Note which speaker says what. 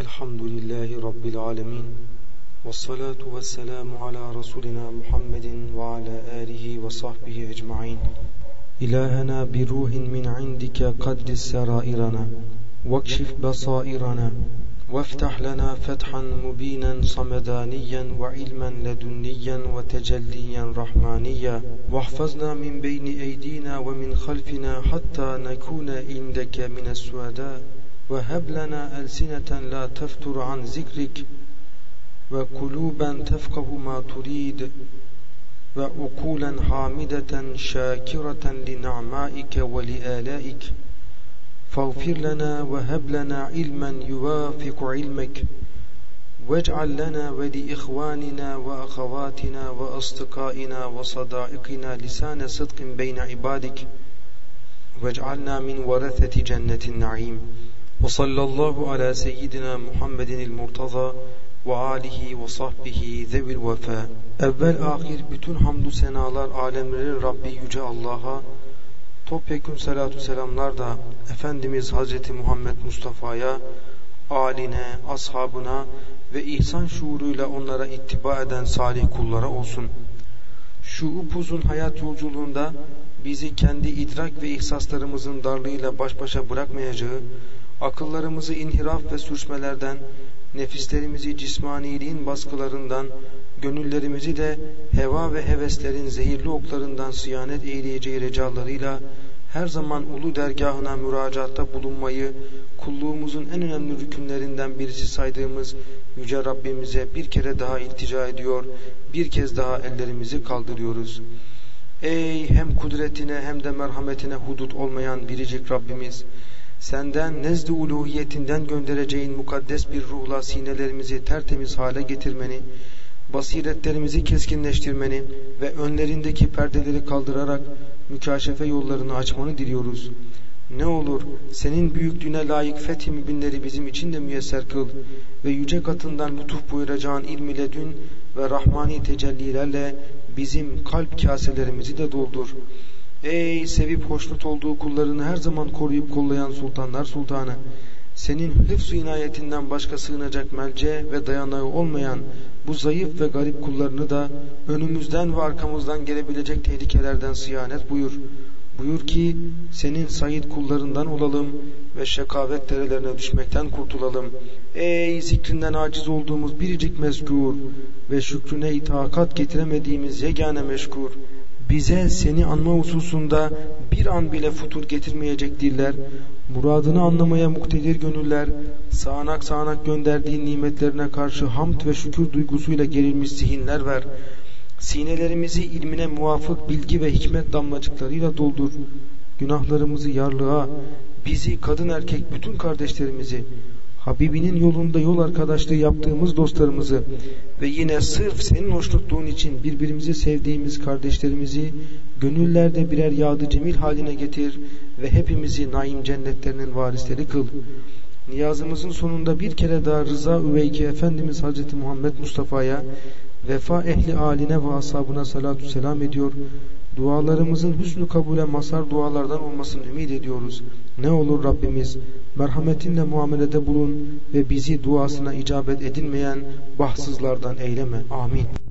Speaker 1: الحمد لله رب العالمين والصلاة والسلام على رسولنا محمد وعلى آله وصحبه أجمعين. إلهنا بروح من عندك قدس سرائرنا واكشف بصائرنا وافتح لنا فتحا مبينا صمدانيا وعلما لدنيا وتجليا رحمانيا واحفظنا من بين أيدينا ومن خلفنا حتى نكون عندك من السعداء. وهب لنا ألسنة لا تفتر عن ذكرك وقلوبا تفقه ما تريد وعقولا حامدة شاكرة لنعمائك ولآلائك. فاغفر لنا وهب لنا علما يوافق علمك واجعل لنا ولإخواننا وأخواتنا وأصدقائنا وصدائقنا لسان صدق بين عبادك واجعلنا من ورثة جنة النعيم. وصلى الله على سيدنا محمد المرتضى ve alihi ve sahbihi zevil vefa. Evvel ahir bütün hamdü senalar alemlerin Rabbi Yüce Allah'a, topyekun salatu selamlar da Efendimiz Hazreti Muhammed Mustafa'ya, aline, ashabına ve ihsan şuuruyla onlara ittiba eden salih kullara olsun. Şu upuzun hayat yolculuğunda bizi kendi idrak ve ihsaslarımızın darlığıyla baş başa bırakmayacağı, akıllarımızı inhiraf ve sürçmelerden, nefislerimizi cismaniliğin baskılarından, gönüllerimizi de heva ve heveslerin zehirli oklarından sıyanet eyleyeceği recallarıyla her zaman ulu dergahına müracaatta bulunmayı kulluğumuzun en önemli rükünlerinden birisi saydığımız Yüce Rabbimize bir kere daha iltica ediyor, bir kez daha ellerimizi kaldırıyoruz. Ey hem kudretine hem de merhametine hudut olmayan biricik Rabbimiz! Senden nezd-i uluhiyetinden göndereceğin mukaddes bir ruhla sinelerimizi tertemiz hale getirmeni, basiretlerimizi keskinleştirmeni ve önlerindeki perdeleri kaldırarak mükaşefe yollarını açmanı diliyoruz. Ne olur senin büyüklüğüne layık fethi mübinleri bizim için de müyesser kıl ve yüce katından lütuf buyuracağın ilmi ledün ve rahmani tecellilerle bizim kalp kaselerimizi de doldur. Ey sevip hoşnut olduğu kullarını her zaman koruyup kollayan sultanlar sultanı, senin hıfz inayetinden başka sığınacak melce ve dayanağı olmayan bu zayıf ve garip kullarını da önümüzden ve arkamızdan gelebilecek tehlikelerden sıyanet buyur. Buyur ki senin sayit kullarından olalım ve şekavet derelerine düşmekten kurtulalım. Ey zikrinden aciz olduğumuz biricik mezkur ve şükrüne itakat getiremediğimiz yegane meşkur bize seni anma hususunda bir an bile futur getirmeyecek diller, muradını anlamaya muktedir gönüller, sağanak sağanak gönderdiğin nimetlerine karşı hamd ve şükür duygusuyla gerilmiş zihinler ver. Sinelerimizi ilmine muvafık bilgi ve hikmet damlacıklarıyla doldur. Günahlarımızı yarlığa, bizi kadın erkek bütün kardeşlerimizi, Habibinin yolunda yol arkadaşlığı yaptığımız dostlarımızı ve yine sırf senin hoşnutluğun için birbirimizi sevdiğimiz kardeşlerimizi gönüllerde birer yadı cemil haline getir ve hepimizi naim cennetlerinin varisleri kıl. Niyazımızın sonunda bir kere daha rıza üveyki Efendimiz Hazreti Muhammed Mustafa'ya vefa ehli aline ve ashabına salatu selam ediyor dualarımızın hüsnü kabule masar dualardan olmasını ümit ediyoruz. Ne olur Rabbimiz merhametinle muamelede bulun ve bizi duasına icabet edilmeyen bahtsızlardan eyleme. Amin.